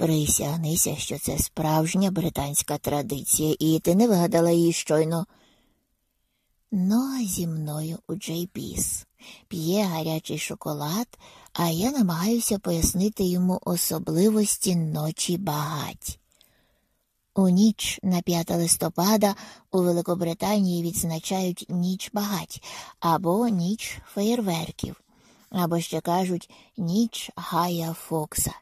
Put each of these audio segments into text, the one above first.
Присягнися, що це справжня британська традиція, і ти не вигадала її щойно. Ну, а зі мною у Джейбіс п'є гарячий шоколад, а я намагаюся пояснити йому особливості ночі багать. У ніч на 5 листопада у Великобританії відзначають ніч багать або ніч феєрверків, або ще кажуть ніч Гая Фокса.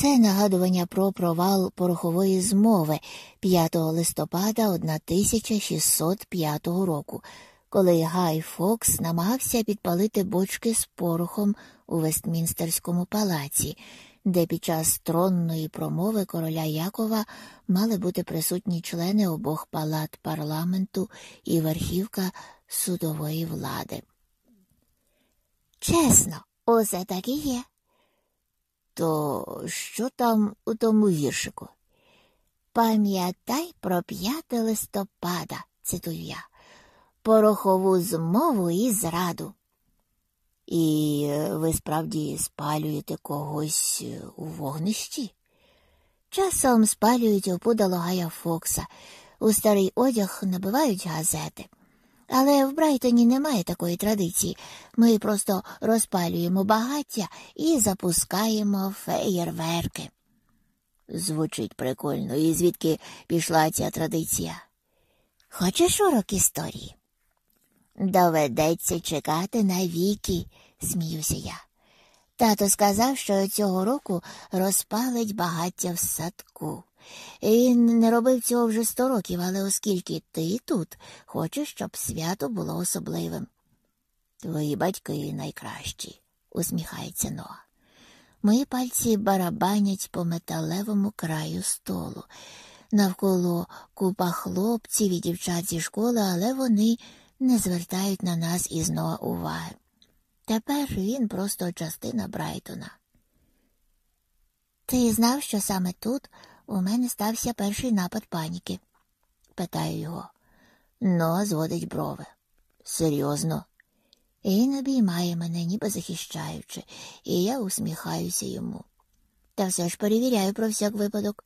Це нагадування про провал порохової змови 5 листопада 1605 року, коли Гай Фокс намагався підпалити бочки з порохом у Вестмінстерському палаці, де під час тронної промови короля Якова мали бути присутні члени обох палат парламенту і верхівка судової влади. Чесно, усе так і є. То що там у тому віршику? Пам'ятай про 5 листопада, цитую я, порохову змову і зраду. І ви справді спалюєте когось у вогнищі? Часом спалюють опудало Гая Фокса, у старий одяг набивають газети. Але в Брайтоні немає такої традиції. Ми просто розпалюємо багаття і запускаємо феєрверки. Звучить прикольно, і звідки пішла ця традиція? Хочеш урок історії? Доведеться чекати на віки, сміюся я. Тато сказав, що цього року розпалить багаття в садку. Він не робив цього вже сто років, але оскільки ти тут хочеш, щоб свято було особливим. Твої батьки найкращі, усміхається Ноа. Мої пальці барабанять по металевому краю столу. Навколо купа хлопців і дівчат зі школи, але вони не звертають на нас із Ноа уваги. Тепер він просто частина Брайтона. Ти знав, що саме тут у мене стався перший напад паніки? питаю його. Но зводить брови. Серйозно. Він обіймає мене, ніби захищаючи, і я усміхаюся йому. Та все ж перевіряю про всяк випадок.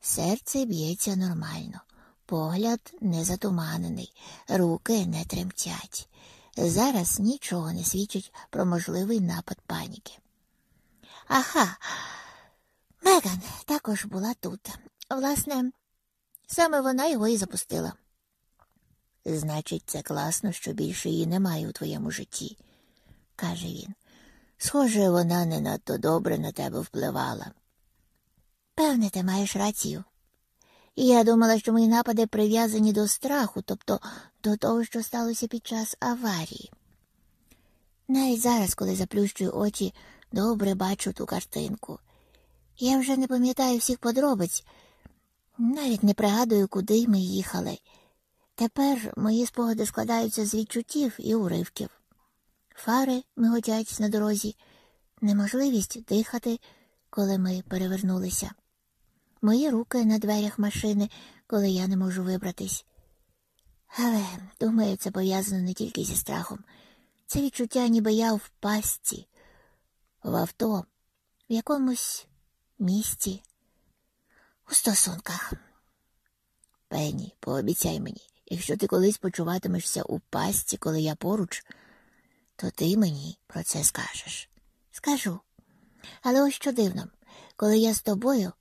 Серце б'ється нормально, погляд не затуманений, руки не тремтять. Зараз нічого не свідчить про можливий напад паніки. Ага, Меган також була тут. Власне, саме вона його і запустила. Значить, це класно, що більше її немає у твоєму житті, каже він. Схоже, вона не надто добре на тебе впливала. Певне, ти маєш рацію. Я думала, що мої напади прив'язані до страху, тобто до того, що сталося під час аварії. Навіть зараз, коли заплющую очі, добре бачу ту картинку. Я вже не пам'ятаю всіх подробиць, навіть не пригадую, куди ми їхали. Тепер мої спогади складаються з відчуттів і уривків. Фари миготять на дорозі, неможливість дихати, коли ми перевернулися. Мої руки на дверях машини, коли я не можу вибратись. Але, думаю, це пов'язано не тільки зі страхом. Це відчуття, ніби я в пастці, в авто, в якомусь місті, у стосунках. Пенні, пообіцяй мені, якщо ти колись почуватимешся у пастці, коли я поруч, то ти мені про це скажеш. Скажу. Але ось що дивно, коли я з тобою,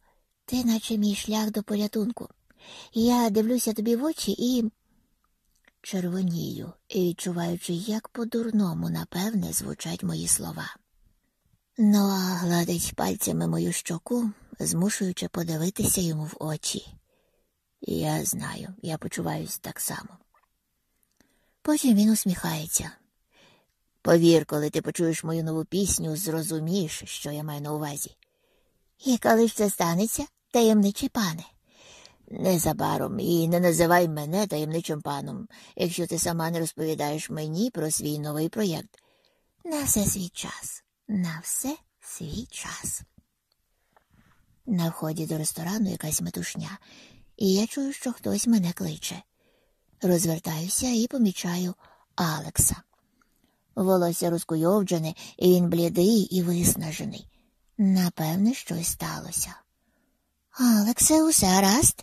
ти наче мій шлях до порятунку. Я дивлюся тобі в очі і червонію, і відчуваючи, як по-дурному, напевне, звучать мої слова. Ноа гладить пальцями мою щоку, змушуючи подивитися йому в очі. Я знаю, я почуваюся так само. Потім він усміхається. Повір, коли ти почуєш мою нову пісню, зрозумієш, що я маю на увазі. І коли ж це станеться, таємничий пане? Незабаром і не називай мене таємничим паном, якщо ти сама не розповідаєш мені про свій новий проєкт. На все свій час, на все свій час. На вході до ресторану якась метушня, і я чую, що хтось мене кличе. Розвертаюся і помічаю Алекса. Волосся розкуйовджене, і він блідий і виснажений. Напевне, щось сталося. Алексе, усе гаразд?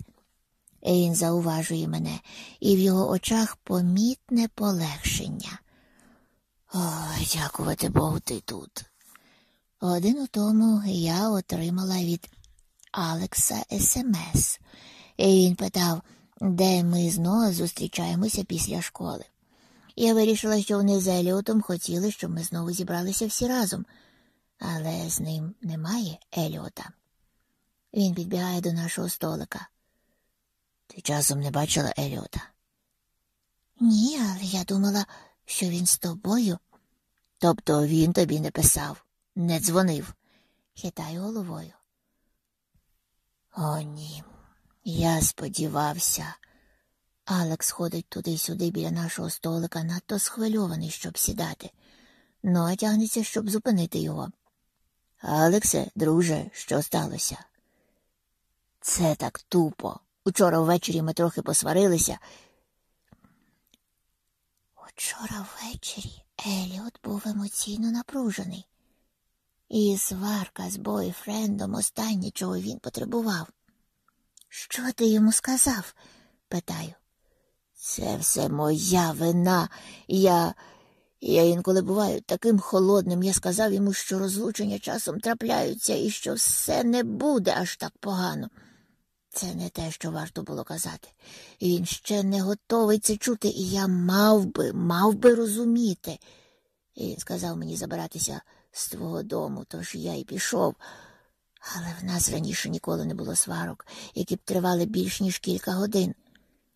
Він зауважує мене, і в його очах помітне полегшення. Ой, дякувати Богу, ти тут. Годину тому я отримала від Алекса смс, і він питав, де ми знову зустрічаємося після школи. Я вирішила, що вони з Еліотом хотіли, щоб ми знову зібралися всі разом, але з ним немає Еліота. Він підбігає до нашого столика. Ти часом не бачила Еліота? Ні, але я думала, що він з тобою. Тобто він тобі не писав, не дзвонив, хитаю головою. О, ні, я сподівався. Алекс ходить туди-сюди біля нашого столика, надто схвильований, щоб сідати. Ну, тягнеться, щоб зупинити його. Алексе, друже, що сталося? Це так тупо. Учора ввечері ми трохи посварилися. Учора ввечері Еліот був емоційно напружений, і сварка з бойфрендом останнє, чого він потребував. Що ти йому сказав? питаю. Це все моя вина. Я Я інколи буваю таким холодним. Я сказав йому, що розлучення часом трапляються і що все не буде аж так погано. Це не те, що варто було казати. Він ще не готовий це чути, і я мав би, мав би розуміти. І він сказав мені забиратися з твого дому, тож я й пішов. Але в нас раніше ніколи не було сварок, які б тривали більш ніж кілька годин.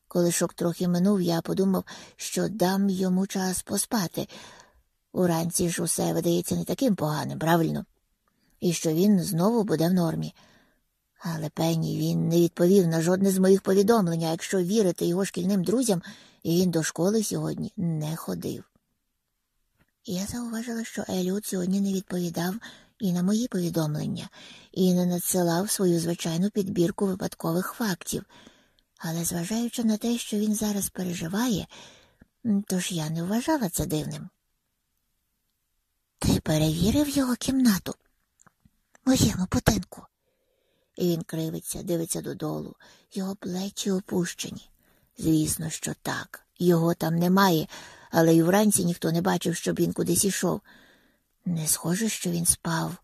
Коли шок трохи минув, я подумав, що дам йому час поспати. Уранці ж усе видається не таким поганим, правильно? І що він знову буде в нормі. Але пені він не відповів на жодне з моїх повідомлень, а якщо вірити його шкільним друзям, він до школи сьогодні не ходив. Я зауважила, що Еліот сьогодні не відповідав і на мої повідомлення, і не надсилав свою звичайну підбірку випадкових фактів. Але зважаючи на те, що він зараз переживає, тож я не вважала це дивним. Ти перевірив його кімнату моєму будинку. І він кривиться, дивиться додолу, його плечі опущені. Звісно, що так. Його там немає, але й вранці ніхто не бачив, щоб він кудись ішов. Не схоже, що він спав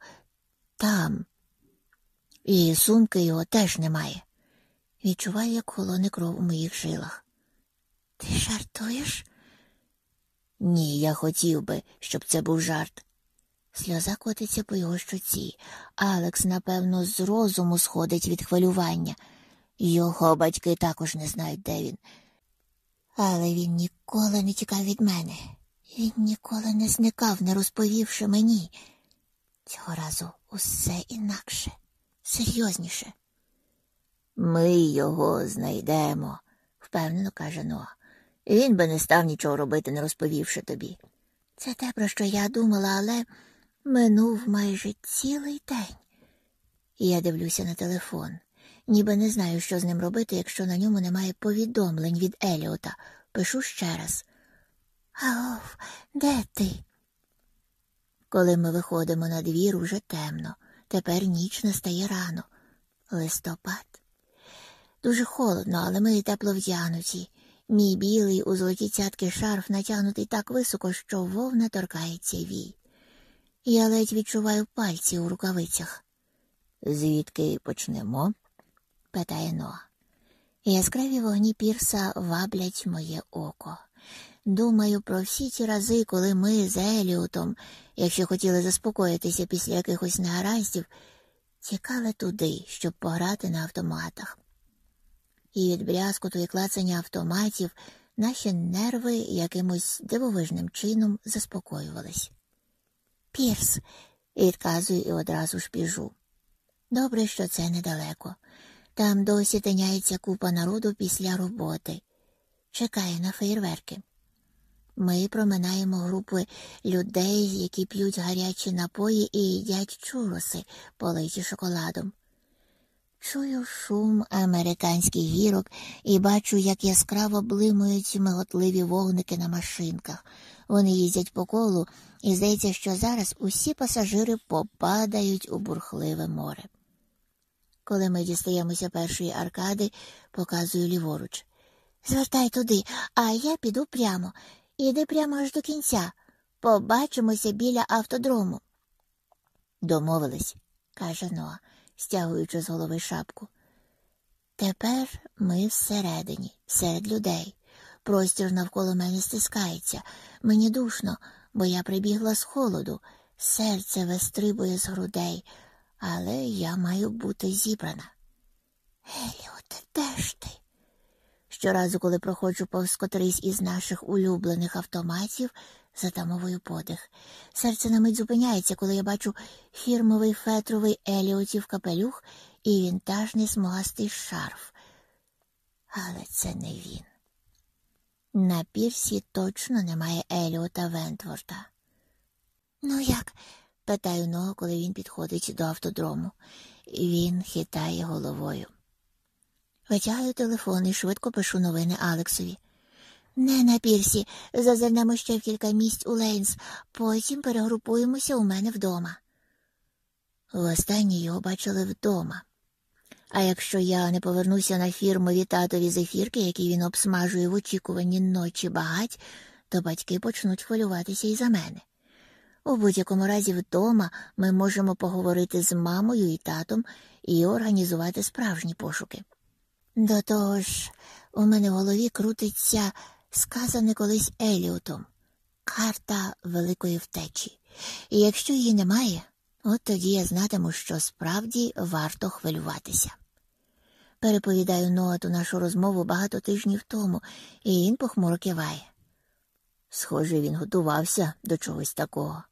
там, і сумки його теж немає. Відчуваю, як холоне кров у моїх жилах. Ти жартуєш? Ні, я хотів би, щоб це був жарт. Сльоза котиться по його щоці. Алекс, напевно, з розуму сходить від хвилювання. Його батьки також не знають, де він. Але він ніколи не тікав від мене. Він ніколи не зникав, не розповівши мені. Цього разу усе інакше, серйозніше. Ми його знайдемо, впевнено каже Ноа. Він би не став нічого робити, не розповівши тобі. Це те, про що я думала, але минув майже цілий день. Я дивлюся на телефон, ніби не знаю, що з ним робити, якщо на ньому немає повідомлень від Еліота. Пишу ще раз. Ау, де ти? Коли ми виходимо на двір, уже темно. Тепер ніч настає рано. Листопад. Дуже холодно, але ми тепло вдягнуті. Мій білий у золоті цятки шарф натягнутий так високо, що вовна торкається вій. Я ледь відчуваю пальці у рукавицях. Звідки почнемо? Питає Ноа. Яскраві вогні пірса ваблять моє око. Думаю про всі ті рази, коли ми з Еліотом, якщо хотіли заспокоїтися після якихось негараздів, тікали туди, щоб пограти на автоматах і від брязкоту і клацання автоматів наші нерви якимось дивовижним чином заспокоювались. Пірс, відказую і одразу ж біжу. Добре, що це недалеко. Там досі тиняється купа народу після роботи. Чекає на фейерверки. Ми проминаємо групи людей, які п'ють гарячі напої і їдять чуроси, политі шоколадом. Чую шум американських гірок і бачу, як яскраво блимують миготливі вогники на машинках. Вони їздять по колу, і здається, що зараз усі пасажири попадають у бурхливе море. Коли ми дістаємося першої аркади, показую ліворуч. Звертай туди, а я піду прямо. Іди прямо аж до кінця. Побачимося біля автодрому. Домовились, каже Ноа, стягуючи з голови шапку. Тепер ми всередині, серед людей. Простір навколо мене стискається. Мені душно, бо я прибігла з холоду. Серце вистрибує з грудей, але я маю бути зібрана. Еліоте, де ж ти? Щоразу, коли проходжу повз котрийсь із наших улюблених автоматів, затамовую подих. Серце на мить зупиняється, коли я бачу фірмовий фетровий еліотів капелюх і вінтажний смугастий шарф. Але це не він. На пірсі точно немає Еліота Вентворта. Ну як? Питаю ногу, коли він підходить до автодрому. Він хитає головою. Витягаю телефон і швидко пишу новини Алексові. Не на пірсі, зазирнемо ще в кілька місць у Лейнс, потім перегрупуємося у мене вдома. Востаннє його бачили вдома. А якщо я не повернуся на фірмові татові зефірки, які він обсмажує в очікуванні ночі багать, то батьки почнуть хвилюватися і за мене. У будь-якому разі вдома ми можемо поговорити з мамою і татом і організувати справжні пошуки. До того ж, у мене в голові крутиться сказане колись Еліотом карта великої втечі, і якщо її немає, от тоді я знатиму, що справді варто хвилюватися. Переповідаю Ноату нашу розмову багато тижнів тому, і він похмуро киває. Схоже, він готувався до чогось такого.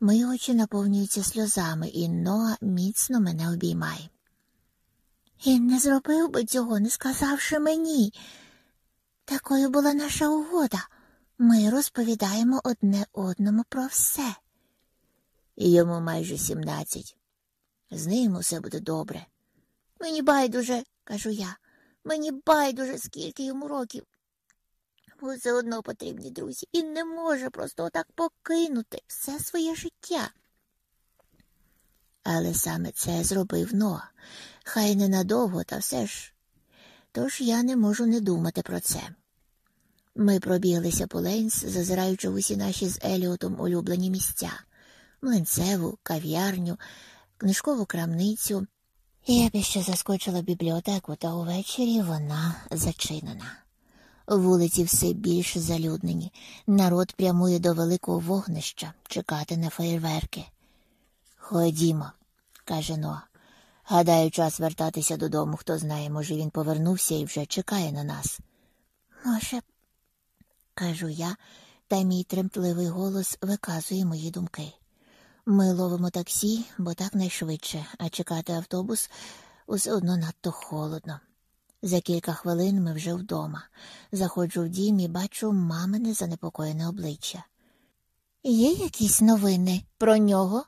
Мої очі наповнюються сльозами, і Ноа міцно мене обіймає. Він не зробив би цього, не сказавши мені. Такою була наша угода. Ми розповідаємо одне одному про все. Йому майже сімнадцять. З ним усе буде добре. Мені байдуже, кажу я. Мені байдуже, скільки йому років. Бо все одно потрібні друзі. Він не може просто отак покинути все своє життя. Але саме це зробив Ноа. Хай ненадовго, та все ж. Тож я не можу не думати про це. Ми пробіглися по Лейнс, зазираючи в усі наші з Еліотом улюблені місця млинцеву, кав'ярню, книжкову крамницю. Я б ще заскочила бібліотеку, та увечері вона зачинена. Вулиці все більш залюднені. Народ прямує до великого вогнища чекати на фейерверки. Ходімо, каже Ноа. Гадаю, час вертатися додому. Хто знає, може, він повернувся і вже чекає на нас. Може, кажу я, та мій тремтливий голос виказує мої думки. Ми ловимо таксі, бо так найшвидше, а чекати автобус усе одно надто холодно. За кілька хвилин ми вже вдома. Заходжу в дім і бачу мамине занепокоєне обличчя. Є якісь новини про нього?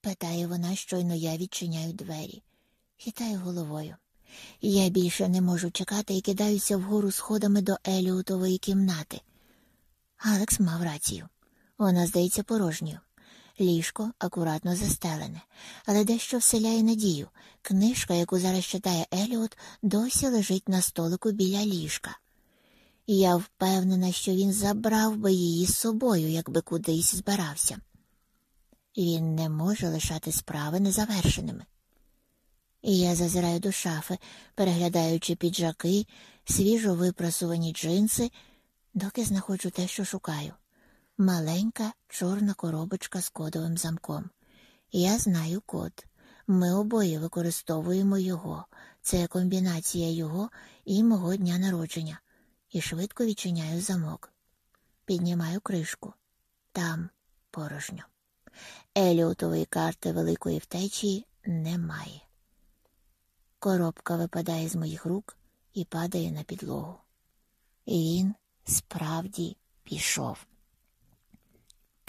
питає вона, щойно я відчиняю двері. Хитаю головою. Я більше не можу чекати і кидаюся вгору сходами до Еліотової кімнати. Алекс мав рацію. Вона здається порожньою. Ліжко акуратно застелене, але дещо вселяє надію. Книжка, яку зараз читає Еліот, досі лежить на столику біля ліжка. Я впевнена, що він забрав би її з собою, якби кудись збирався. Він не може лишати справи незавершеними. І я зазираю до шафи, переглядаючи піджаки, свіжо випрасувані джинси, доки знаходжу те, що шукаю маленька чорна коробочка з кодовим замком. Я знаю код. Ми обоє використовуємо його. Це комбінація його і мого дня народження. І швидко відчиняю замок. Піднімаю кришку. Там порожньо. Еліотової карти великої втечі немає. Коробка випадає з моїх рук і падає на підлогу. І він справді пішов.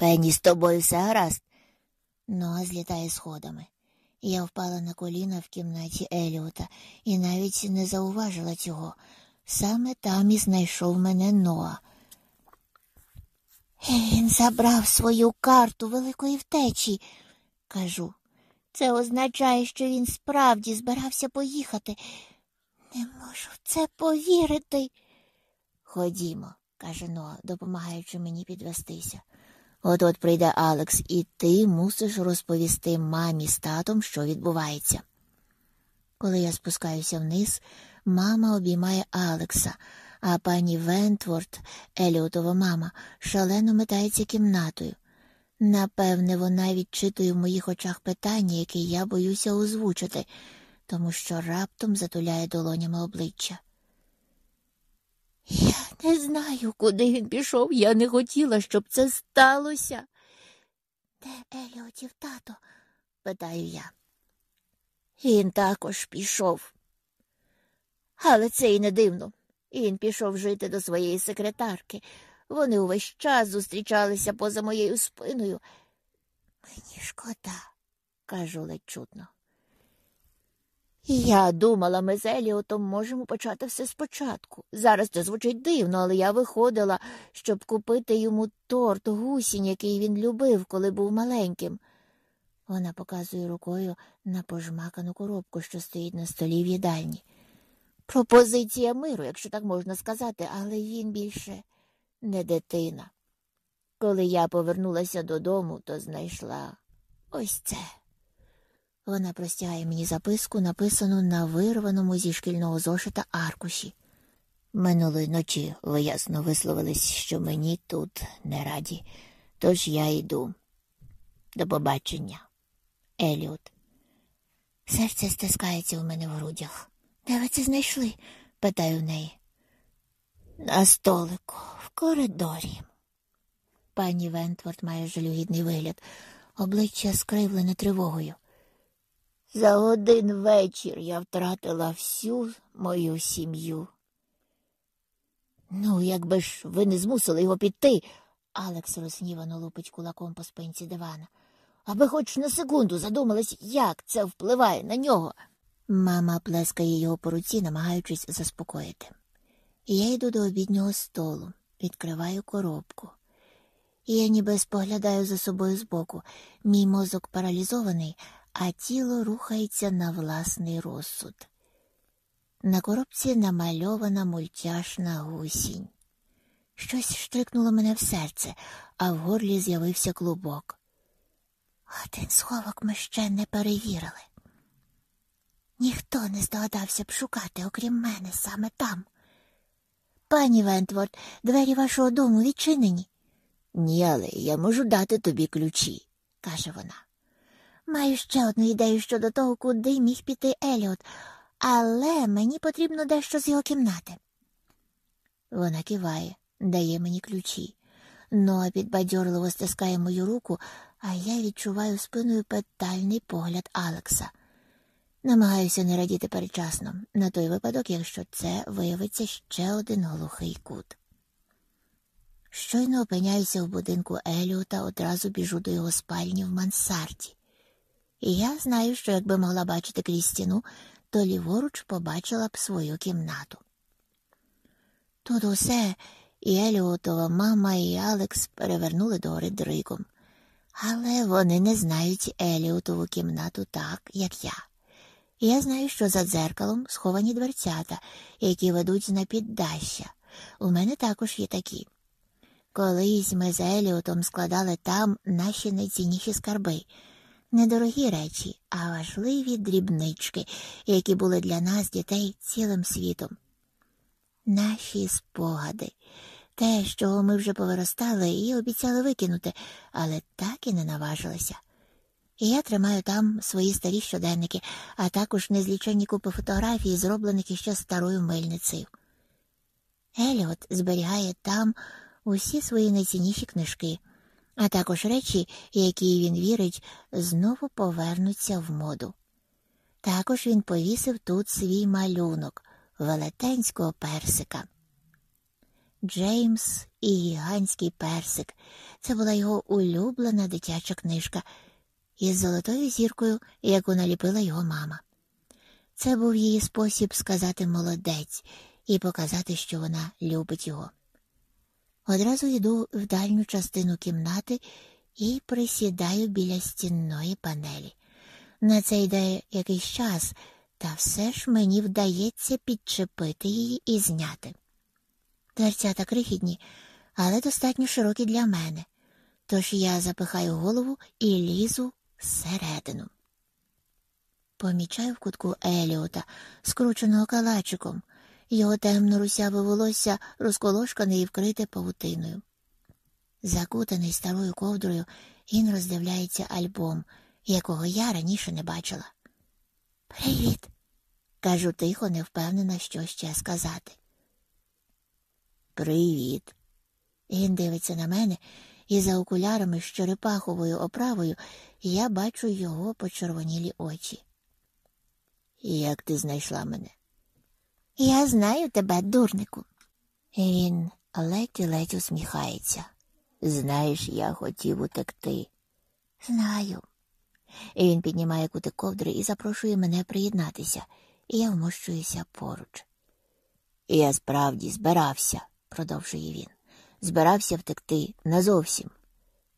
Пенні, з тобою все гаразд. Ноа злітає сходами. Я впала на коліна в кімнаті Еліота і навіть не зауважила цього. Саме там і знайшов мене Ноа. Він забрав свою карту великої втечі, кажу. Це означає, що він справді збирався поїхати. Не можу в це повірити. Ходімо, каже Ноа, допомагаючи мені підвестися. От от прийде Алекс, і ти мусиш розповісти мамі з татом, що відбувається. Коли я спускаюся вниз, мама обіймає Алекса, а пані Вентворд, Еліотова мама, шалено метається кімнатою. Напевне, вона відчитує в моїх очах питання, яке я боюся озвучити, тому що раптом затуляє долонями обличчя. Я не знаю, куди він пішов. Я не хотіла, щоб це сталося. Де Еліотів тато? питаю я. Він також пішов. Але це й не дивно. Він пішов жити до своєї секретарки. Вони увесь час зустрічалися поза моєю спиною. Мені шкода, кажу ледь чутно. Я думала, ми з Еліотом можемо почати все спочатку. Зараз це звучить дивно, але я виходила, щоб купити йому торт гусінь, який він любив, коли був маленьким. Вона показує рукою на пожмакану коробку, що стоїть на столі в їдальні. Пропозиція миру, якщо так можна сказати, але він більше не дитина. Коли я повернулася додому, то знайшла ось це. Вона простягає мені записку, написану на вирваному зі шкільного зошита аркуші. Минулої ночі ви ясно висловились, що мені тут не раді, тож я йду. До побачення, Еліот. Серце стискається у мене в грудях. Де ви це знайшли? питаю в неї. На столику, в коридорі. Пані Вентворд має жалюгідний вигляд, обличчя скривлене тривогою. За один вечір я втратила всю мою сім'ю. Ну, якби ж ви не змусили його піти, Алекс розгнівано лупить кулаком по спинці дивана. Аби хоч на секунду задумались, як це впливає на нього. Мама плескає його по руці, намагаючись заспокоїти. Я йду до обіднього столу, відкриваю коробку. Я ніби споглядаю за собою збоку. Мій мозок паралізований, а тіло рухається на власний розсуд. На коробці намальована мультяшна гусінь. Щось штрикнуло мене в серце, а в горлі з'явився клубок. Один сховок ми ще не перевірили. Ніхто не здогадався б шукати, окрім мене, саме там. Пані Вентворд, двері вашого дому відчинені. Ні, але я можу дати тобі ключі, каже вона. Маю ще одну ідею щодо того, куди міг піти Еліот, але мені потрібно дещо з його кімнати. Вона киває, дає мені ключі. Ноа підбадьорливо стискає мою руку, а я відчуваю спиною питальний погляд Алекса. Намагаюся не радіти передчасно, на той випадок, якщо це виявиться ще один глухий кут. Щойно опиняюся в будинку Еліота, одразу біжу до його спальні в мансарді. І я знаю, що якби могла бачити крізь стіну, то ліворуч побачила б свою кімнату. Тут усе і Еліотова мама і Алекс перевернули догори дригом, але вони не знають Еліотову кімнату так, як я. Я знаю, що за дзеркалом сховані дверцята, які ведуть на піддаща. У мене також є такі. Колись ми з Еліотом складали там наші найцінніші скарби, недорогі речі, а важливі дрібнички, які були для нас, дітей, цілим світом. Наші спогади, те, чого ми вже повиростали і обіцяли викинути, але так і не наважилися. І я тримаю там свої старі щоденники, а також незліченні купи фотографій, зроблених іще старою мильницею. Еліот зберігає там усі свої найцінніші книжки, а також речі, які він вірить, знову повернуться в моду. Також він повісив тут свій малюнок велетенського персика. Джеймс і гігантський персик це була його улюблена дитяча книжка із золотою зіркою, яку наліпила його мама. Це був її спосіб сказати молодець і показати, що вона любить його. Одразу йду в дальню частину кімнати і присідаю біля стінної панелі. На це йде якийсь час, та все ж мені вдається підчепити її і зняти. Дверцята крихітні, але достатньо широкі для мене, тож я запихаю голову і лізу всередину. Помічаю в кутку Еліота, скрученого калачиком, його темно русяве волосся розколошкане і вкрите павутиною. Закутаний старою ковдрою, він роздивляється альбом, якого я раніше не бачила. Привіт, кажу тихо, не впевнена, що ще сказати. Привіт. Він дивиться на мене, і за окулярами з черепаховою оправою я бачу його почервонілі очі. Як ти знайшла мене? Я знаю тебе, дурнику. Він ледь ледь усміхається. Знаєш, я хотів утекти. Знаю. Він піднімає кути ковдри і запрошує мене приєднатися, і я вмощуюся поруч. Я справді збирався, продовжує він. Збирався втекти назовсім.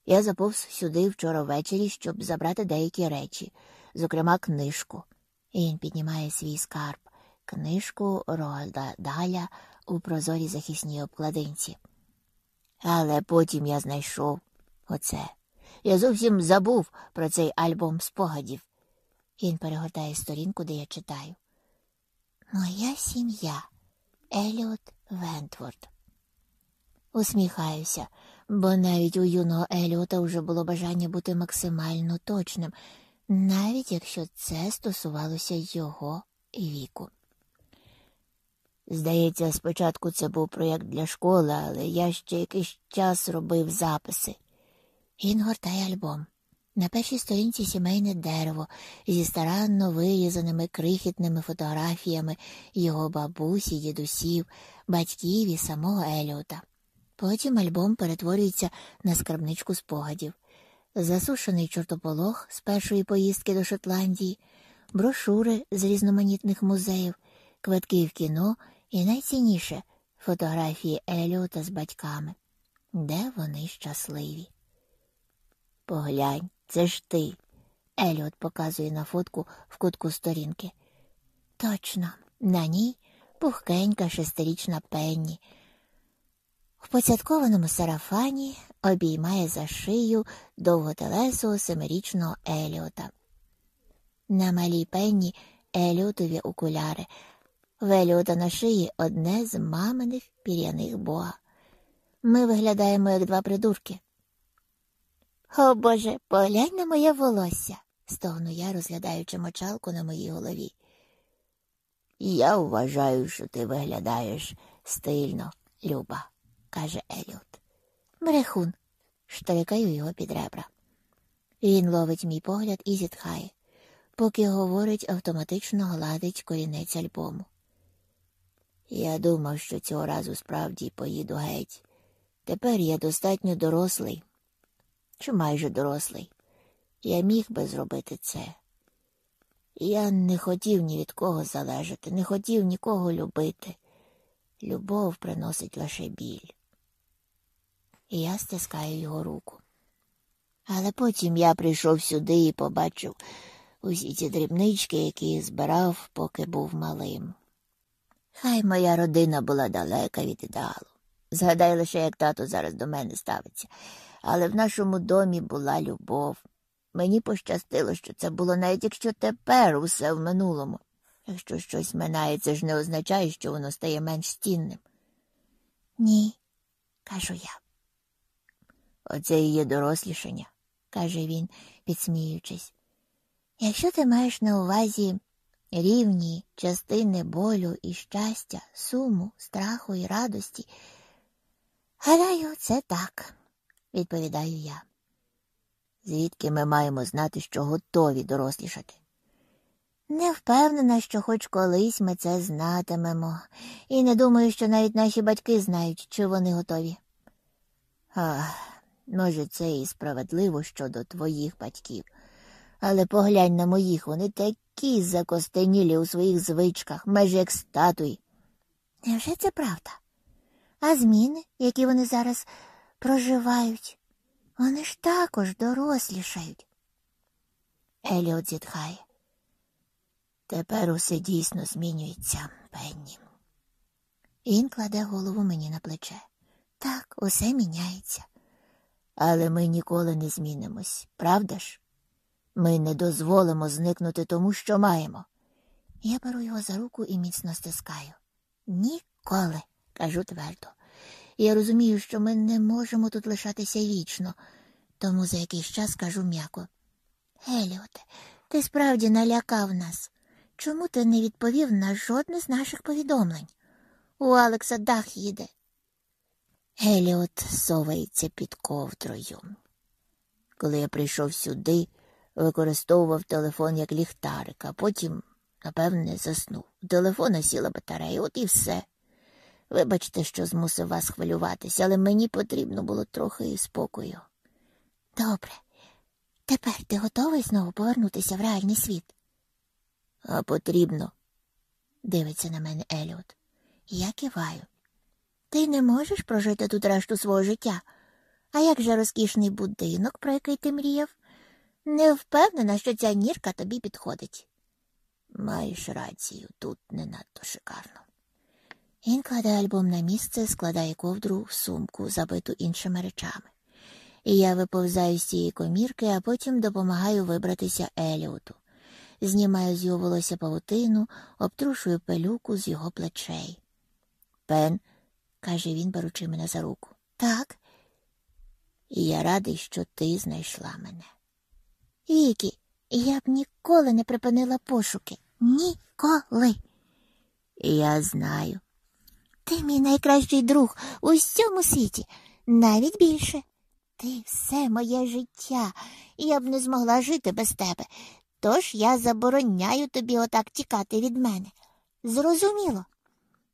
Я заповз сюди вчора ввечері, щоб забрати деякі речі, зокрема книжку. І Він піднімає свій скарб, книжку Роальда Даля у прозорій захисній обкладинці. Але потім я знайшов оце. Я зовсім забув про цей альбом спогадів. Він перегортає сторінку, де я читаю. Моя сім'я Еліот Вентворд. Усміхаюся, бо навіть у юного Еліота вже було бажання бути максимально точним, навіть якщо це стосувалося його віку. Здається, спочатку це був проєкт для школи, але я ще якийсь час робив записи. Він гортає альбом. На першій сторінці сімейне дерево зі старанно вирізаними крихітними фотографіями його бабусі, дідусів, батьків і самого Еліота. Потім альбом перетворюється на скарбничку спогадів, засушений чортополох з першої поїздки до Шотландії, брошури з різноманітних музеїв, квитки в кіно і найцінніше фотографії Еліота з батьками, де вони щасливі. Поглянь, це ж ти. Еліот показує на фотку в кутку сторінки. Точно, на ній пухкенька шестирічна пенні. В поцяткованому сарафані обіймає за шию довготелесого семирічного Еліота. На малій пенні Еліотові окуляри, в Еліота на шиї одне з маминих пір'яних боа. Ми виглядаємо як два придурки. О Боже, поглянь на моє волосся, стогну я, розглядаючи мочалку на моїй голові. Я вважаю, що ти виглядаєш стильно, Люба, каже Еліот. Брехун, штрикаю його під ребра. Він ловить мій погляд і зітхає, поки говорить, автоматично гладить корінець альбому. Я думав, що цього разу справді поїду геть. Тепер я достатньо дорослий, чи майже дорослий. Я міг би зробити це. Я не хотів ні від кого залежати, не хотів нікого любити. Любов приносить лише біль. І я стискаю його руку. Але потім я прийшов сюди і побачив усі ці дрібнички, які збирав, поки був малим. Хай моя родина була далека від ідеалу. Згадай лише, як тато зараз до мене ставиться, але в нашому домі була любов. Мені пощастило, що це було навіть якщо тепер усе в минулому. Якщо щось минає, це ж не означає, що воно стає менш стінним. Ні, кажу я. Оце і є дорослішання, каже він, підсміючись. Якщо ти маєш на увазі рівні частини болю і щастя, суму, страху і радості, гадаю, це так, відповідаю я. Звідки ми маємо знати, що готові дорослішати? Не впевнена, що хоч колись ми це знатимемо, і не думаю, що навіть наші батьки знають, чи вони готові. Ах, може, це і справедливо щодо твоїх батьків, але поглянь на моїх, вони такі закостенілі у своїх звичках, майже як статуї. Невже це правда? А зміни, які вони зараз проживають, вони ж також дорослішають. Еліот зітхає. Тепер усе дійсно змінюється, Пенні. Він кладе голову мені на плече. Так, усе міняється. Але ми ніколи не змінимось, правда ж? Ми не дозволимо зникнути тому, що маємо. Я беру його за руку і міцно стискаю. Ніколи, кажу твердо. Я розумію, що ми не можемо тут лишатися вічно, тому за якийсь час кажу м'яко. Еліоте, ти справді налякав нас. Чому ти не відповів на жодне з наших повідомлень? У Алекса дах їде. Еліот совається під ковдрою. Коли я прийшов сюди, використовував телефон як ліхтарик, а потім, напевне, заснув. У телефона сіла батарея, от і все. Вибачте, що змусив вас хвилюватися, але мені потрібно було трохи спокою. Добре, тепер ти готовий знову повернутися в реальний світ? А потрібно, дивиться на мене Еліот. Я киваю. Ти не можеш прожити тут решту свого життя. А як же розкішний будинок, про який ти мріяв? Не впевнена, що ця нірка тобі підходить. Маєш рацію, тут не надто шикарно. Він кладе альбом на місце, складає ковдру в сумку, забиту іншими речами. І я виповзаю з цієї комірки, а потім допомагаю вибратися Еліоту. Знімаю з його волосся павутину, обтрушую пилюку з його плечей. Пен, каже він, беручи мене за руку. Так. І я радий, що ти знайшла мене. Вікі, я б ніколи не припинила пошуки. Ніколи. Я знаю. Ти мій найкращий друг у всьому світі, навіть більше. Ти все моє життя, я б не змогла жити без тебе. Тож я забороняю тобі отак тікати від мене. Зрозуміло?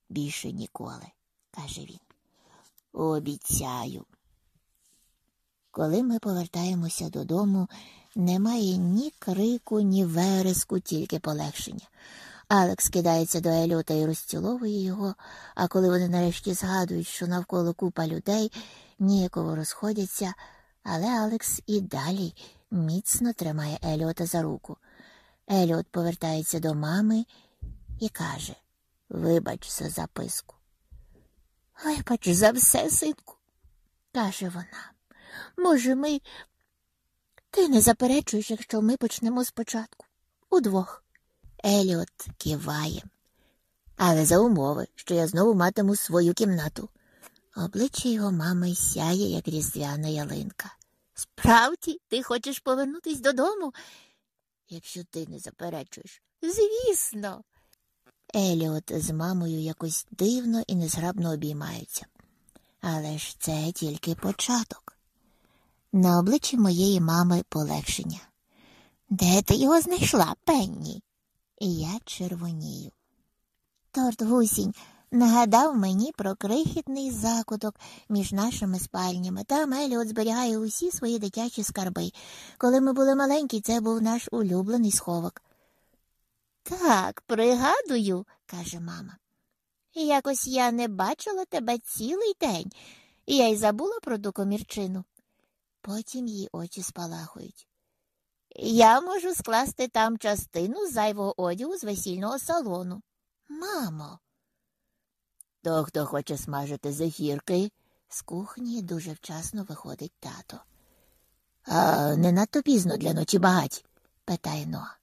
Більше ніколи, каже він. Обіцяю. Коли ми повертаємося додому, немає ні крику, ні вереску, тільки полегшення. Алекс кидається до Ельота і розціловує його, а коли вони нарешті згадують, що навколо купа людей ніяково розходяться, але Алекс і далі міцно тримає Еліота за руку. Еліот повертається до мами і каже Вибач за записку. Вибач за все, синку, каже вона. Може, ми. Ти не заперечуєш, якщо ми почнемо спочатку. Удвох. Еліот киває. Але за умови, що я знову матиму свою кімнату. Обличчя його мами сяє, як різдвяна ялинка. Справді, ти хочеш повернутись додому? Якщо ти не заперечуєш, звісно. Еліот з мамою якось дивно і незграбно обіймаються. Але ж це тільки початок. На обличчі моєї мами полегшення. Де ти його знайшла, пенні? І я червонію. Торт гусінь нагадав мені про крихітний закуток між нашими спальнями. Там Еліот зберігає усі свої дитячі скарби. Коли ми були маленькі, це був наш улюблений сховок. Так, пригадую, каже мама. Якось я не бачила тебе цілий день, я й забула про ту комірчину. Потім її очі спалахують. Я можу скласти там частину зайвого одягу з весільного салону. Мамо. То хто хоче смажити зефірки, з кухні дуже вчасно виходить тато. А не надто пізно для ночі багать? питає Ноа.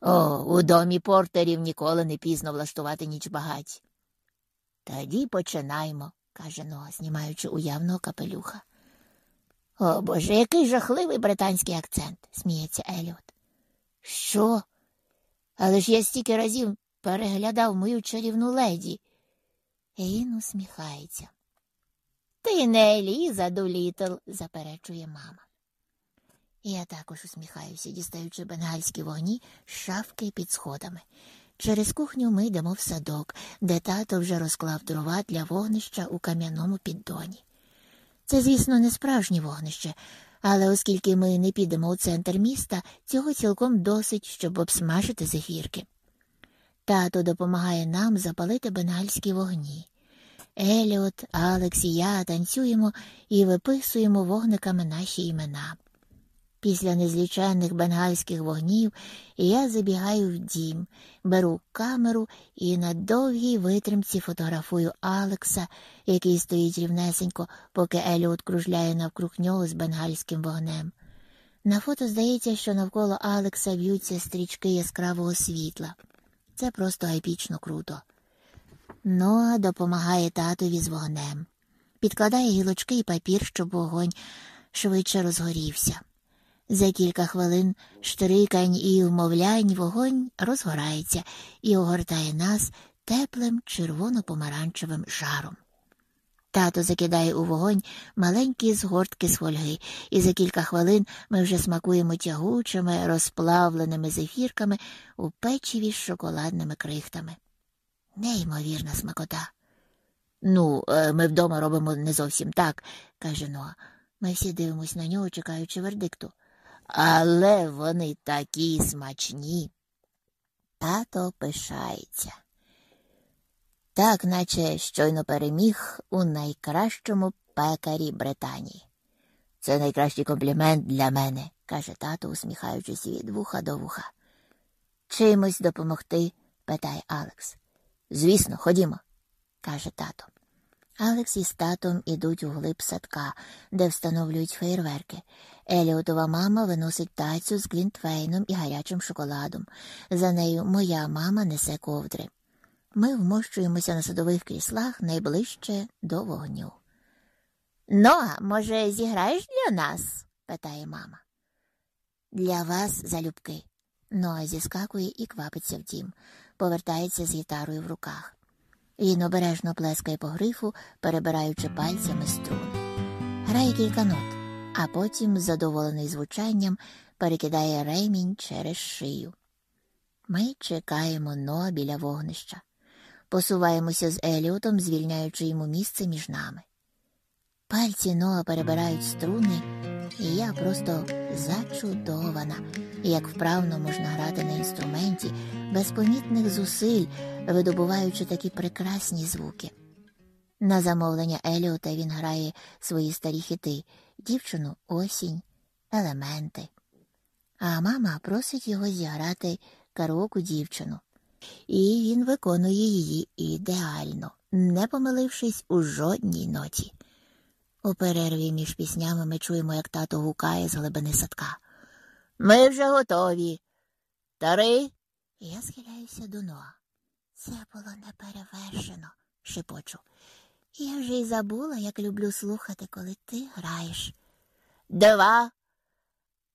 О, у домі портерів ніколи не пізно влаштувати ніч багать. Тоді починаймо, каже Ноа, знімаючи уявного капелюха. О Боже, який жахливий британський акцент, сміється Еліот. Що? Але ж я стільки разів переглядав мою чарівну леді. Він усміхається. Ти не Еліза Дулітл, заперечує мама. Я також усміхаюся, дістаючи бенгальські вогні з шафки під сходами. Через кухню ми йдемо в садок, де тато вже розклав дрова для вогнища у кам'яному піддоні. Це, звісно, не справжнє вогнище, але оскільки ми не підемо у центр міста, цього цілком досить, щоб обсмажити зефірки. Тато допомагає нам запалити бенгальські вогні. Еліот, Алекс і я танцюємо і виписуємо вогниками наші імена. Після незліченних бенгальських вогнів я забігаю в дім, беру камеру і на довгій витримці фотографую Алекса, який стоїть рівнесенько, поки Еліот кружляє навкруг нього з бенгальським вогнем. На фото здається, що навколо Алекса в'ються стрічки яскравого світла. Це просто епічно круто. Ноа допомагає татові з вогнем, підкладає гілочки і папір, щоб вогонь швидше розгорівся. За кілька хвилин штрикань і вмовлянь вогонь розгорається і огортає нас теплим червоно-помаранчевим жаром. Тато закидає у вогонь маленькі згортки з фольги, і за кілька хвилин ми вже смакуємо тягучими, розплавленими зефірками у печиві з шоколадними крихтами. Неймовірна смакота. Ну, е, ми вдома робимо не зовсім так, каже Ноа. Ми всі дивимось на нього, чекаючи вердикту. Але вони такі смачні. Тато пишається. Так, наче щойно переміг у найкращому пекарі Британії. Це найкращий комплімент для мене, каже тато, усміхаючись від вуха до вуха. Чимось допомогти? питає Алекс. Звісно, ходімо, каже тато. Алекс із татом ідуть у глиб садка, де встановлюють фейерверки. Еліотова мама виносить тацю з глінтвейном і гарячим шоколадом. За нею моя мама несе ковдри. Ми вмощуємося на садових кріслах найближче до вогню. Ну, а може, зіграєш для нас? питає мама. Для вас залюбки. Ноа зіскакує і квапиться в дім, повертається з гітарою в руках. Він обережно плескає по грифу, перебираючи пальцями струни. Грає кілька нот, а потім, задоволений звучанням, перекидає ремінь через шию. Ми чекаємо Ноа біля вогнища, посуваємося з Еліотом, звільняючи йому місце між нами. Пальці Ноа перебирають струни, і я просто зачудована, як вправно можна грати на інструменті без помітних зусиль, видобуваючи такі прекрасні звуки. На замовлення Еліота він грає свої старі хіти, дівчину осінь, елементи. А мама просить його зіграти караоку дівчину. І він виконує її ідеально, не помилившись у жодній ноті. У перерві між піснями ми чуємо, як тато гукає з глибини садка. Ми вже готові. Тари. Я схиляюся до Ноа. Це було неперевершено, шепочу. Я вже й забула, як люблю слухати, коли ти граєш. Два.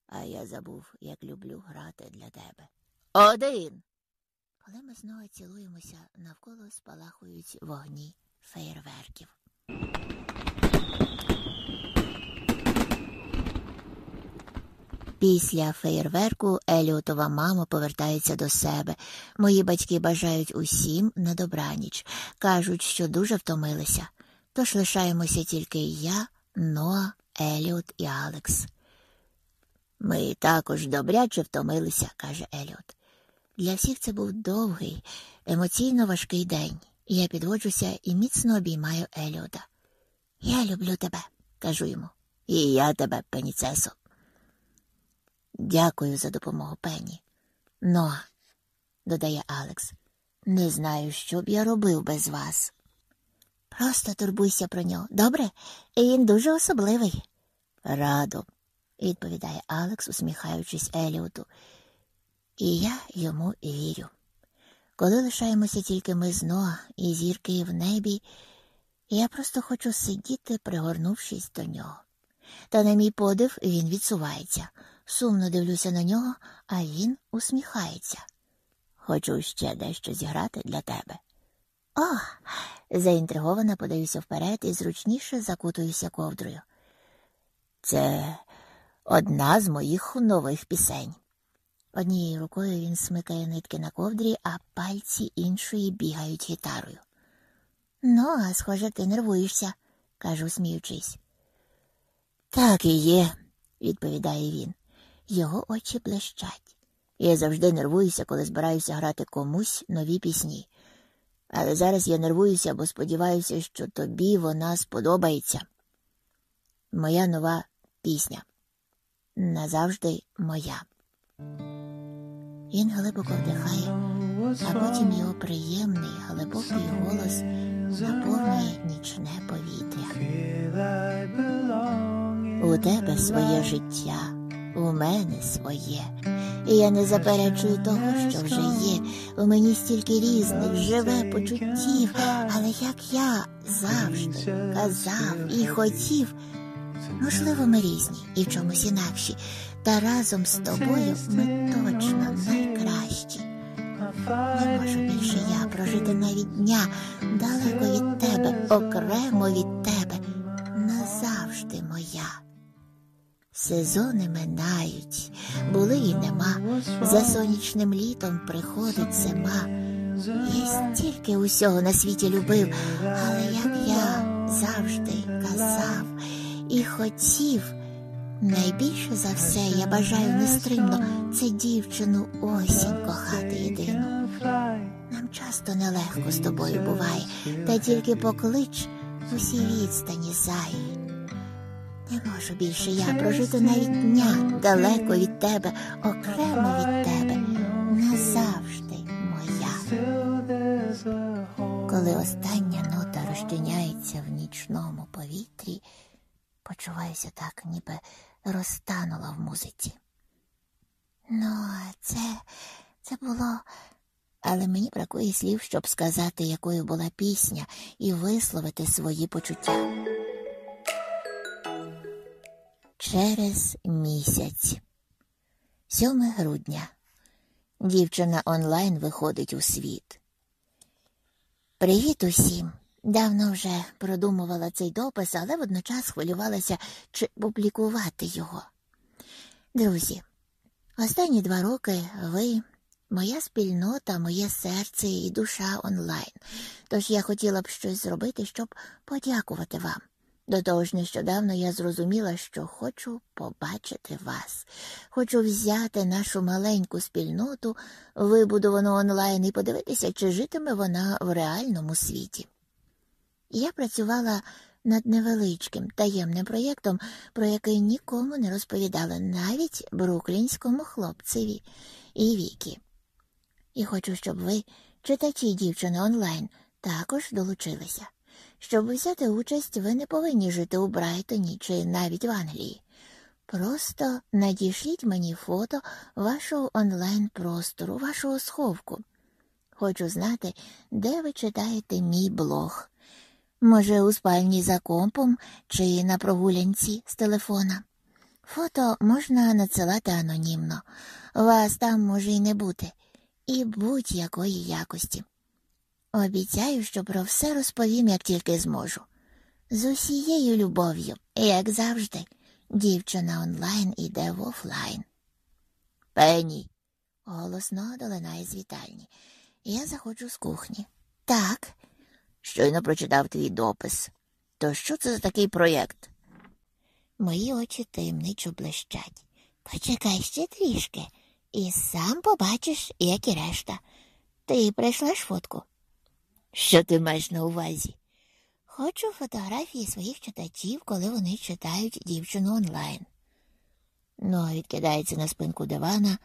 А я забув, як люблю грати для тебе. Один. Коли ми знову цілуємося, навколо спалахують вогні феєрверків. Після феєрверку Еліотова мама повертається до себе. Мої батьки бажають усім на добраніч, кажуть, що дуже втомилися. Тож лишаємося тільки я, Ноа, Еліот і Алекс. Ми також добряче втомилися, каже Еліот. Для всіх це був довгий, емоційно важкий день. Я підводжуся і міцно обіймаю Еліота. Я люблю тебе, кажу йому. І я тебе, пеніцесо. Дякую за допомогу Пенні. Ноа, додає Алекс, не знаю, що б я робив без вас. Просто турбуйся про нього, добре? Він дуже особливий. Радо, відповідає Алекс, усміхаючись Еліоту. І я йому вірю. Коли лишаємося тільки ми з Ноа і зірки в небі, я просто хочу сидіти, пригорнувшись до нього. Та на мій подив він відсувається. Сумно дивлюся на нього, а він усміхається. Хочу ще дещо зіграти для тебе. О, заінтриговано подаюся вперед і зручніше закутуюся ковдрою. Це одна з моїх нових пісень. Однією рукою він смикає нитки на ковдрі, а пальці іншої бігають гітарою. Ну, а схоже, ти нервуєшся, кажу, сміючись. Так і є, відповідає він. Його очі блищать. Я завжди нервуюся, коли збираюся грати комусь нові пісні. Але зараз я нервуюся, бо сподіваюся, що тобі вона сподобається. Моя нова пісня. назавжди моя. Він глибоко вдихає, а потім його приємний, глибокий голос наповнює нічне повітря. У тебе своє життя, у мене своє. І я не заперечую того, що вже є. У мені стільки різних живе почуттів, але як я завжди казав і хотів, можливо, ми різні і в чомусь інакші, та разом з тобою ми точно найкращі. Не можу більше я прожити навіть дня далеко від тебе, окремо від Сезони минають, були і нема. За сонячним літом приходить зима. Я стільки усього на світі любив, але як я завжди казав і хотів, найбільше за все я бажаю нестримно це дівчину осінь кохати єдину. Нам часто нелегко з тобою буває, та тільки поклич усі відстані зайві. Не можу більше я прожити навіть дня далеко від тебе, окремо від тебе, назавжди моя. Коли остання нота розчиняється в нічному повітрі, почуваюся так, ніби розтанула в музиці. Ну, це, це було. Але мені бракує слів, щоб сказати, якою була пісня, і висловити свої почуття через місяць. 7 грудня. Дівчина онлайн виходить у світ. Привіт усім! Давно вже продумувала цей допис, але водночас хвилювалася, чи публікувати його. Друзі, останні два роки ви, моя спільнота, моє серце і душа онлайн. Тож я хотіла б щось зробити, щоб подякувати вам. До того ж, нещодавно я зрозуміла, що хочу побачити вас, хочу взяти нашу маленьку спільноту, вибудовану онлайн, і подивитися, чи житиме вона в реальному світі. Я працювала над невеличким таємним проєктом, про який нікому не розповідала, навіть бруклінському хлопцеві і Вікі. І хочу, щоб ви, читачі дівчини онлайн, також долучилися. Щоб взяти участь, ви не повинні жити у Брайтоні чи навіть в Англії. Просто надішліть мені фото вашого онлайн-простору, вашого сховку. Хочу знати, де ви читаєте мій блог. Може, у спальні за компом чи на прогулянці з телефона. Фото можна надсилати анонімно, вас там може і не бути, і будь-якої якості. Обіцяю, що про все розповім, як тільки зможу. З усією любов'ю, як завжди, дівчина онлайн іде в офлайн. Пені. голосно долинає з вітальні. Я заходжу з кухні. Так, щойно прочитав твій допис. То що це за такий проєкт? Мої очі таємничо блищать. Почекай ще трішки, і сам побачиш, як і решта. Ти прийшлеш фотку? Що ти маєш на увазі? Хочу фотографії своїх читачів, коли вони читають дівчину онлайн. Ну, відкидається на спинку дивана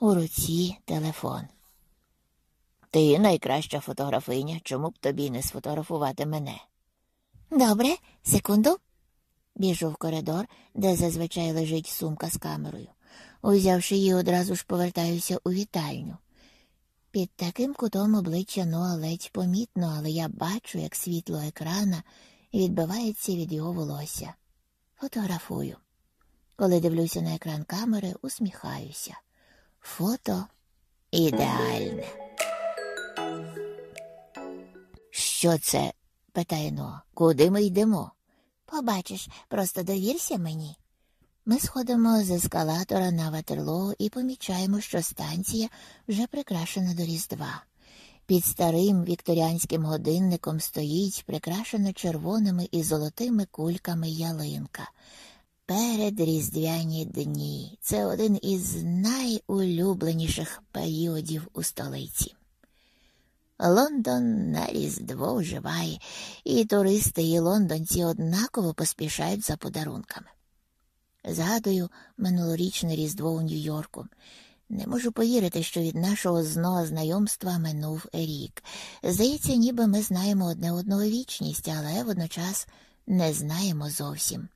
у руці телефон. Ти найкраща фотографиня, чому б тобі не сфотографувати мене? Добре, секунду. Біжу в коридор, де зазвичай лежить сумка з камерою. Узявши її, одразу ж повертаюся у вітальню. Під таким кутом обличчя Ноа ледь помітно, але я бачу, як світло екрана відбивається від його волосся. Фотографую. Коли дивлюся на екран камери, усміхаюся. Фото ідеальне. Що це? питає Ноа. Куди ми йдемо? Побачиш, просто довірся мені. Ми сходимо з ескалатора на ватерлоо і помічаємо, що станція вже прикрашена до Різдва. Під старим вікторіанським годинником стоїть прикрашена червоними і золотими кульками ялинка. Передріздвяні дні це один із найулюбленіших періодів у столиці. Лондон на Різдво вживає, і туристи і лондонці однаково поспішають за подарунками. Згадую минулорічне різдво у Нью-Йорку. Не можу повірити, що від нашого знову знайомства минув рік. Здається, ніби ми знаємо одне одного вічність, але водночас не знаємо зовсім.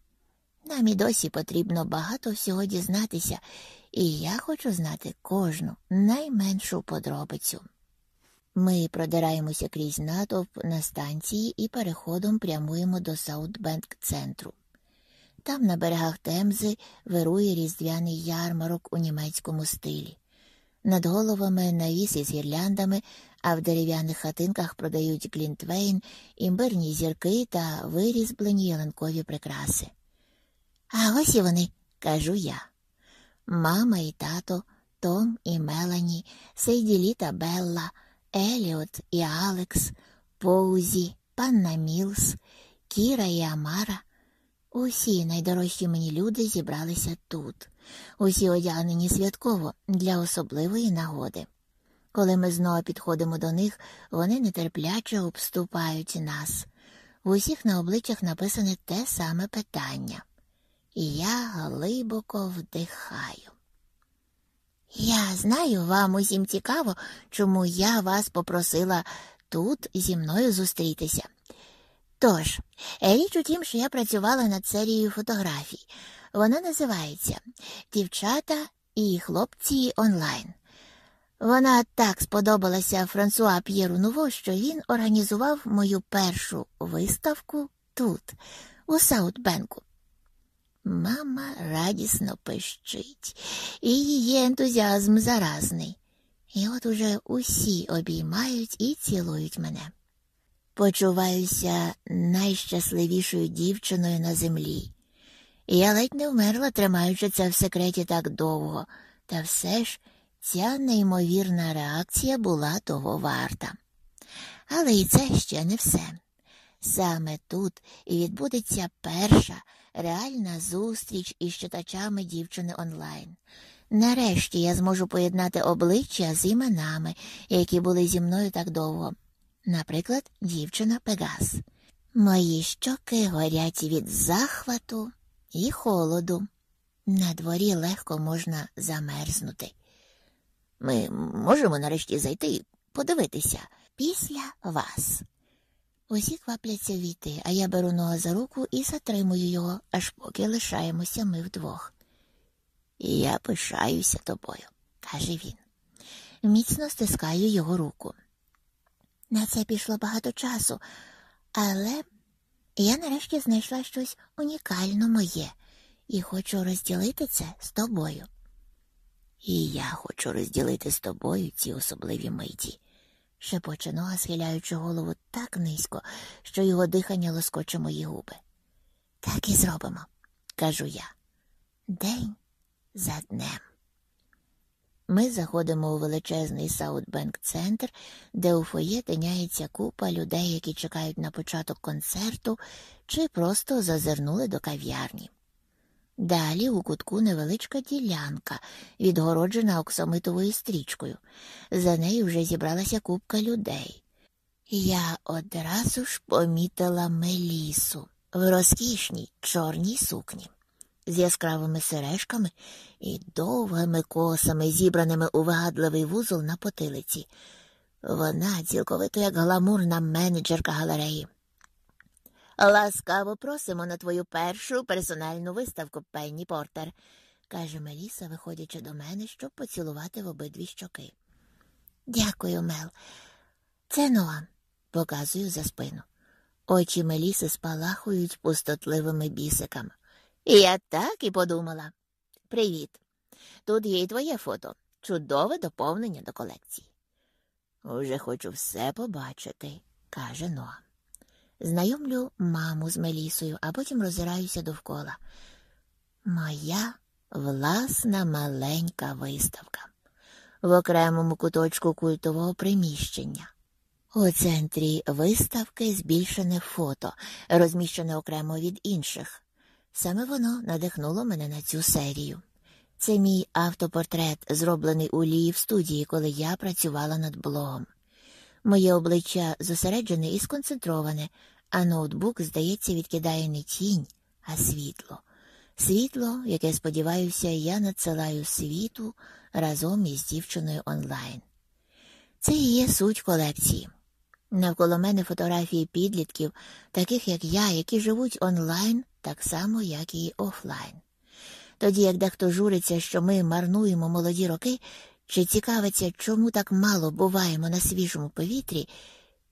Нам і досі потрібно багато всього дізнатися, і я хочу знати кожну найменшу подробицю. Ми продираємося крізь натовп на станції і переходом прямуємо до Саутбенк центру. Там на берегах Темзи вирує різдвяний ярмарок у німецькому стилі. Над головами навіси з гірляндами, а в дерев'яних хатинках продають глінтвейн, імбирні зірки та вирізблені ялинкові прикраси. А ось і вони, кажу я. Мама і тато, Том і Мелані, Сейді Лі та Белла, Еліот і Алекс, Поузі, Панна Мілс, Кіра і Амара. Усі найдорожчі мені люди зібралися тут, усі одягнені святково для особливої нагоди. Коли ми знову підходимо до них, вони нетерпляче обступають нас. В усіх на обличчях написане те саме питання, і я глибоко вдихаю. Я знаю, вам усім цікаво, чому я вас попросила тут зі мною зустрітися. Тож, річ у тім, що я працювала над серією фотографій. Вона називається Дівчата і хлопці онлайн. Вона так сподобалася Франсуа П'єру Нуво, що він організував мою першу виставку тут, у Саутбенку. Мама радісно пищить, і її ентузіазм заразний. І от уже усі обіймають і цілують мене. Почуваюся найщасливішою дівчиною на землі. Я ледь не вмерла, тримаючи це в секреті так довго, та все ж ця неймовірна реакція була того варта. Але і це ще не все. Саме тут і відбудеться перша реальна зустріч із читачами дівчини онлайн. Нарешті я зможу поєднати обличчя з іменами, які були зі мною так довго. Наприклад, дівчина Пегас. Мої щоки горять від захвату і холоду. На дворі легко можна замерзнути. Ми можемо нарешті зайти і подивитися після вас. Усі квапляться війти, а я беру нога за руку і затримую його, аж поки лишаємося ми вдвох. Я пишаюся тобою, каже він. Міцно стискаю його руку. На це пішло багато часу, але я нарешті знайшла щось унікально моє і хочу розділити це з тобою. І я хочу розділити з тобою ці особливі миті, шепоче нога, схиляючи голову так низько, що його дихання лоскоче мої губи. Так і зробимо, кажу я. День за днем. Ми заходимо у величезний Саутбенк центр, де у фоє тиняється купа людей, які чекають на початок концерту чи просто зазирнули до кав'ярні. Далі у кутку невеличка ділянка, відгороджена оксамитовою стрічкою. За нею вже зібралася купка людей. Я одразу ж помітила Мелісу в розкішній чорній сукні з яскравими сережками і довгими косами, зібраними у вигадливий вузол на потилиці. Вона цілковито як гламурна менеджерка галереї. Ласкаво просимо на твою першу персональну виставку, Пенні Портер, каже Меліса, виходячи до мене, щоб поцілувати в обидві щоки. Дякую, Мел. Це Ноа, показую за спину. Очі Меліси спалахують пустотливими бісиками. Я так і подумала. Привіт. Тут є і твоє фото. Чудове доповнення до колекції. Уже хочу все побачити, каже Ноа. Знайомлю маму з Мелісою, а потім роззираюся довкола. Моя власна маленька виставка в окремому куточку культового приміщення. У центрі виставки збільшене фото, розміщене окремо від інших. Саме воно надихнуло мене на цю серію. Це мій автопортрет, зроблений у Лії в студії, коли я працювала над блогом. Моє обличчя зосереджене і сконцентроване, а ноутбук, здається, відкидає не тінь, а світло. Світло, яке сподіваюся, я надсилаю світу разом із дівчиною онлайн. Це і є суть колекції. Навколо мене фотографії підлітків, таких як я, які живуть онлайн, так само, як і офлайн. Тоді як дехто журиться, що ми марнуємо молоді роки, чи цікавиться, чому так мало буваємо на свіжому повітрі,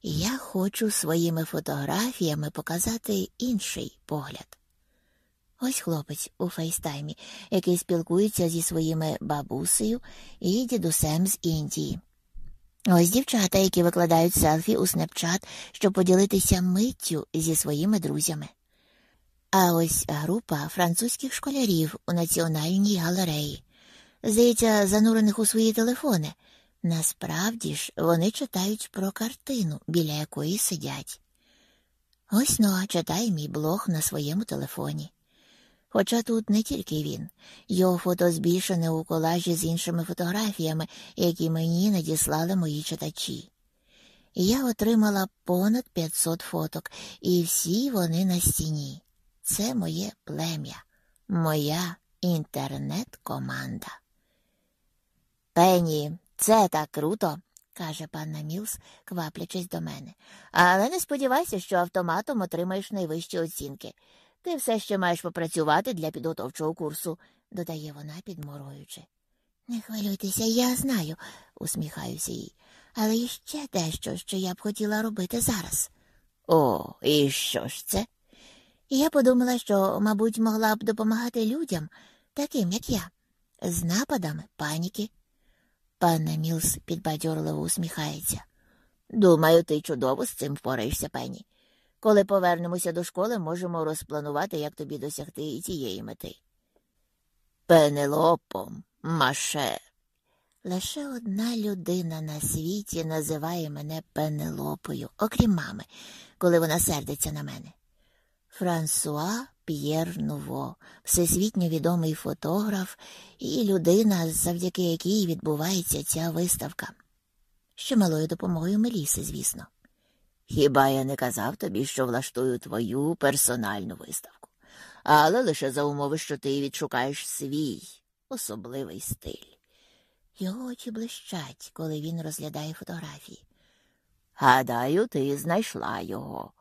я хочу своїми фотографіями показати інший погляд. Ось хлопець у фейстаймі, який спілкується зі своїми бабусею і дідусем з Індії. Ось дівчата, які викладають селфі у снепчат, щоб поділитися миттю зі своїми друзями. А ось група французьких школярів у національній галереї, здається, занурених у свої телефони. Насправді ж вони читають про картину, біля якої сидять. Ось Ноа читає мій блог на своєму телефоні. Хоча тут не тільки він, його фото збільшене у колажі з іншими фотографіями, які мені надіслали мої читачі. Я отримала понад 500 фоток, і всі вони на стіні. Це моє плем'я, моя інтернет-команда. Пені, це так круто, каже панна Мілс, кваплячись до мене. Але не сподівайся, що автоматом отримаєш найвищі оцінки. Ти все ще маєш попрацювати для підготовчого курсу, додає вона, підморгуючи. Не хвилюйтеся, я знаю, усміхаюся їй, але іще дещо, що я б хотіла робити зараз. О, і що ж це? Я подумала, що, мабуть, могла б допомагати людям, таким, як я, з нападами паніки. Панна Мілс підбадьорливо усміхається. Думаю, ти чудово з цим впораєшся, пені. Коли повернемося до школи, можемо розпланувати, як тобі досягти і цієї мети. Пенелопом, маше. Лише одна людина на світі називає мене Пенелопою, окрім мами, коли вона сердиться на мене. Франсуа П'єр Нуво, всесвітньо відомий фотограф і людина, завдяки якій відбувається ця виставка. Ще малою допомогою Меліси, звісно. Хіба я не казав тобі, що влаштую твою персональну виставку, але лише за умови, що ти відшукаєш свій особливий стиль. Його очі блищать, коли він розглядає фотографії. Гадаю, ти знайшла його.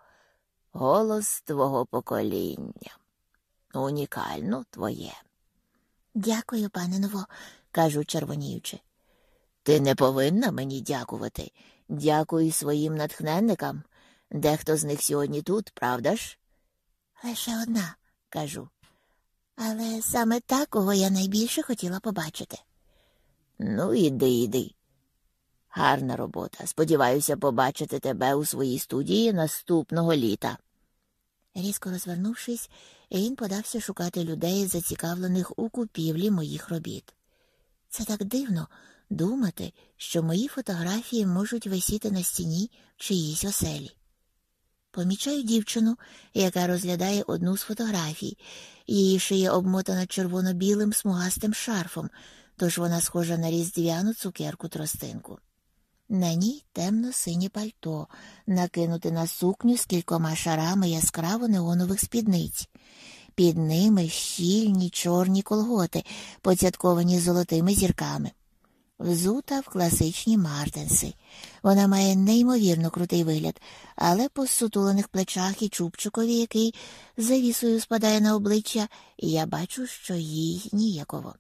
Голос твого покоління. Унікально твоє. Дякую, пане Ново, кажу червоніючи. Ти не повинна мені дякувати. Дякую своїм натхненникам. Дехто з них сьогодні тут, правда ж? Лише одна, кажу. Але саме такого я найбільше хотіла побачити. Ну, іди, іди. Гарна робота. Сподіваюся побачити тебе у своїй студії наступного літа. Різко розвернувшись, він подався шукати людей, зацікавлених у купівлі моїх робіт. Це так дивно думати, що мої фотографії можуть висіти на стіні в чиїсь оселі. Помічаю дівчину, яка розглядає одну з фотографій, її шия обмотана червоно-білим смугастим шарфом, тож вона схожа на різдвяну цукерку тростинку. На ній темно синє пальто, накинуте на сукню з кількома шарами яскраво неонових спідниць. Під ними щільні чорні колготи, поцятковані золотими зірками. Взута в класичні мартенси. Вона має неймовірно крутий вигляд, але по сутулених плечах і чубчикові, який завісою спадає на обличчя, я бачу, що їй ніяково.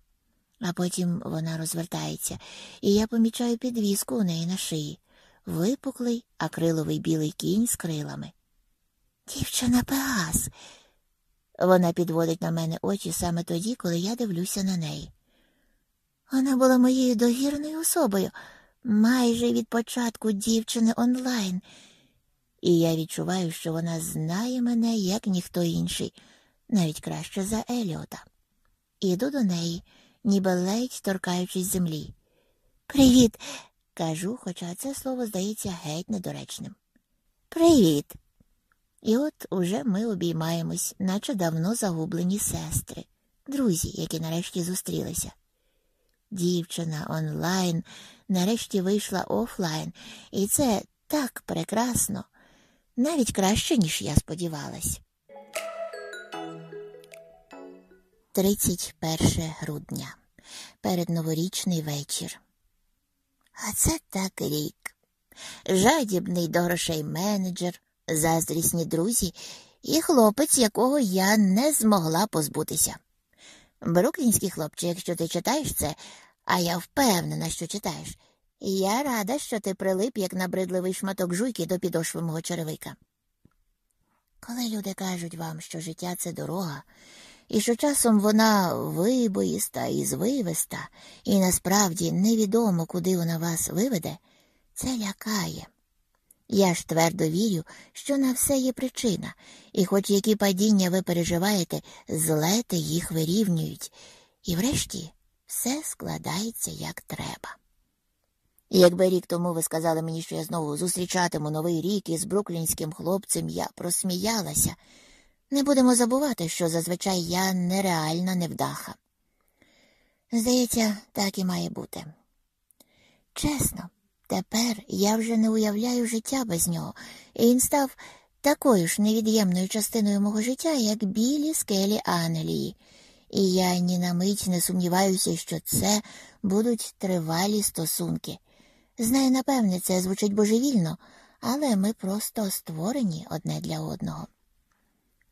А потім вона розвертається, і я помічаю підвіску у неї на шиї випуклий акриловий білий кінь з крилами. Дівчина Пегас. Вона підводить на мене очі саме тоді, коли я дивлюся на неї. Вона була моєю довіреною особою майже від початку дівчини онлайн, і я відчуваю, що вона знає мене, як ніхто інший, навіть краще за Еліота. Іду до неї ніби ледь торкаючись землі. Привіт, кажу, хоча це слово здається геть недоречним. Привіт. І от уже ми обіймаємось, наче давно загублені сестри, друзі, які нарешті зустрілися. Дівчина онлайн нарешті вийшла офлайн, і це так прекрасно, навіть краще, ніж я сподівалась. 31 грудня. Передноворічний вечір. А це так рік. Жадібний до грошей менеджер, заздрісні друзі і хлопець, якого я не змогла позбутися. Бруклінський хлопче, якщо ти читаєш це, а я впевнена, що читаєш, я рада, що ти прилип, як набридливий шматок жуйки до підошви мого черевика. Коли люди кажуть вам, що життя це дорога, і що часом вона вибоїста і звивиста, і насправді невідомо, куди вона вас виведе, це лякає. Я ж твердо вірю, що на все є причина, і хоч які падіння ви переживаєте, злети їх вирівнюють, і врешті все складається як треба. Якби рік тому ви сказали мені, що я знову зустрічатиму новий рік із бруклінським хлопцем, я просміялася. Не будемо забувати, що зазвичай я нереальна невдаха. Здається, так і має бути. Чесно, тепер я вже не уявляю життя без нього, і він став такою ж невід'ємною частиною мого життя, як білі скелі Англії, і я ні на мить не сумніваюся, що це будуть тривалі стосунки. Знаю, напевне, це звучить божевільно, але ми просто створені одне для одного.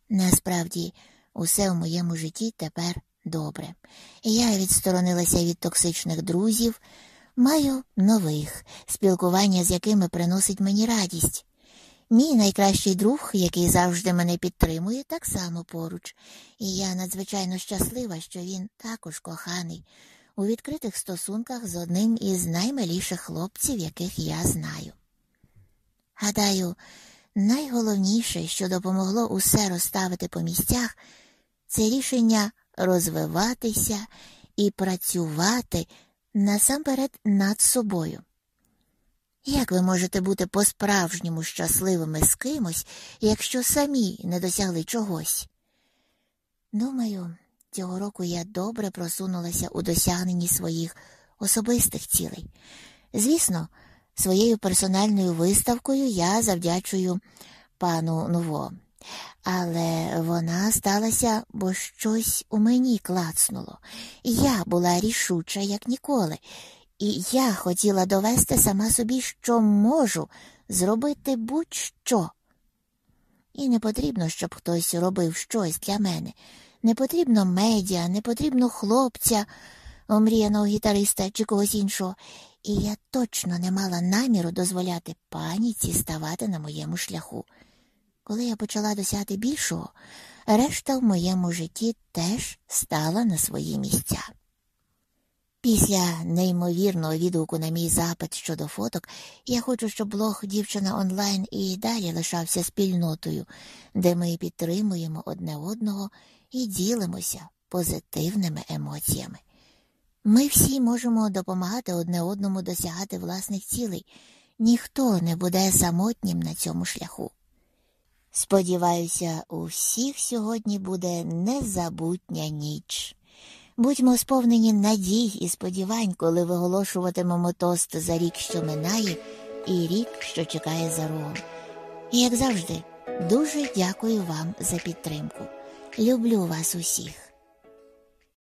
Насправді, усе в моєму житті тепер добре. Я відсторонилася від токсичних друзів, маю нових, спілкування з якими приносить мені радість. Мій найкращий друг, який завжди мене підтримує, так само поруч, і я надзвичайно щаслива, що він також коханий у відкритих стосунках з одним із наймиліших хлопців, яких я знаю. Гадаю, найголовніше, що допомогло усе розставити по місцях, це рішення розвиватися і працювати насамперед над собою. Як ви можете бути по-справжньому щасливими з кимось, якщо самі не досягли чогось? Думаю, цього року я добре просунулася у досягненні своїх особистих цілей. Звісно, своєю персональною виставкою я завдячую пану Нуво, але вона сталася, бо щось у мені клацнуло, я була рішуча, як ніколи, і я хотіла довести сама собі, що можу зробити будь-що. І не потрібно, щоб хтось робив щось для мене. Не потрібно медіа, не потрібно хлопця, омріяного гітариста чи когось іншого, і я точно не мала наміру дозволяти паніці ставати на моєму шляху. Коли я почала досягти більшого, решта в моєму житті теж стала на свої місця. Після неймовірного відгуку на мій запит щодо фоток, я хочу, щоб блог дівчина онлайн і далі лишався спільнотою, де ми підтримуємо одне одного і ділимося позитивними емоціями. Ми всі можемо допомагати одне одному досягати власних цілей, ніхто не буде самотнім на цьому шляху. Сподіваюся, у всіх сьогодні буде незабутня ніч. Будьмо сповнені надій і сподівань, коли виголошуватимемо тост за рік, що минає, і рік, що чекає за рогом. І як завжди, дуже дякую вам за підтримку. Люблю вас усіх.